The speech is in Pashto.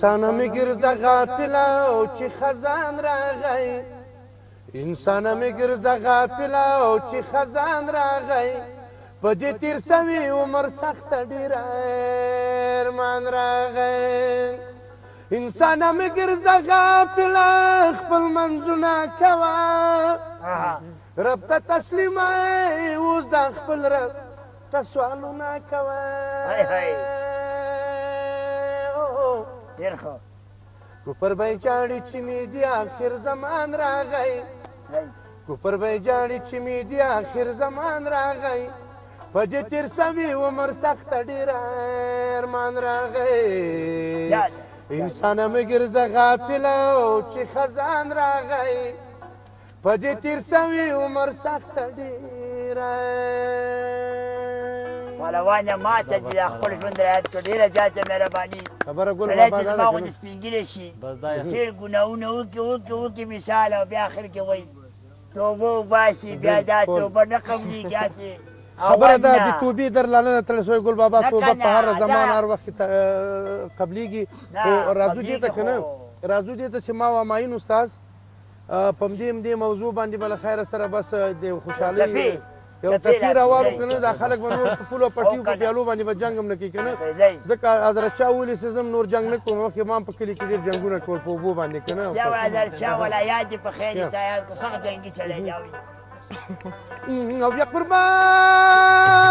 انسان می ګرځه غافل او چې خزان راغی انسان می ګرځه غافل او چې خزان راغی په دې تیر سوي عمر سخت ډیر ارمان راغی انسانه مې ګرځه غافله خپل منځونه کوه رب ته تسلیمه اوس د خپل رب ته سوالونه کوه ډېر ښه کوپر به جاړي چې مې دی آخر زمان راغی کوپر به جاړي چې مې دی آخر زمان راغی په دې تیر سوي عمر سخته ډیر ارمان راغی انسان مې ګرځه غافل او چې خزان راغی په دې تیر سوي عمر سخته ډیر پهلوانه ماته دي دا خپل ژوند رعایت کړه ډېره زیاته مهرباني سړی چې زما غوندې سپینګیری شي ډېر ګناهونه وکړي وکړي وکړي مثال او بیا اخر کې وایي توبه وباسي بیا دا بالکل. توبه نه قبلېږي هسې خبره اول ده نه. د توبې در لا نه ده تړل شوی ګل بابا نه توبه کنه، په هر زمان دا- هر وخت کې ته- اه، قبلېږي نه، خو راځو دې ته قبلېږي که نه خو. راځو دې ته چې ما و ماین استاد اه، په همدې همدې موضوع باندې به له خیره سره بس د ټپې. خوشحالۍ یو تکي راوالو کنه دا خلک به نور په پولو پټیو په پیالو باندې به جنګ هم نه کوي کنه ځکه حضرت شاه ولي سزم نور جنګ نه کوم مخکې ما په کلي کې ډېر جنګونه کول په اوبو باندې کنه یو حضرت شاه ولایات په خیر تیار کو سخت جنګي چلی دی او بیا قربان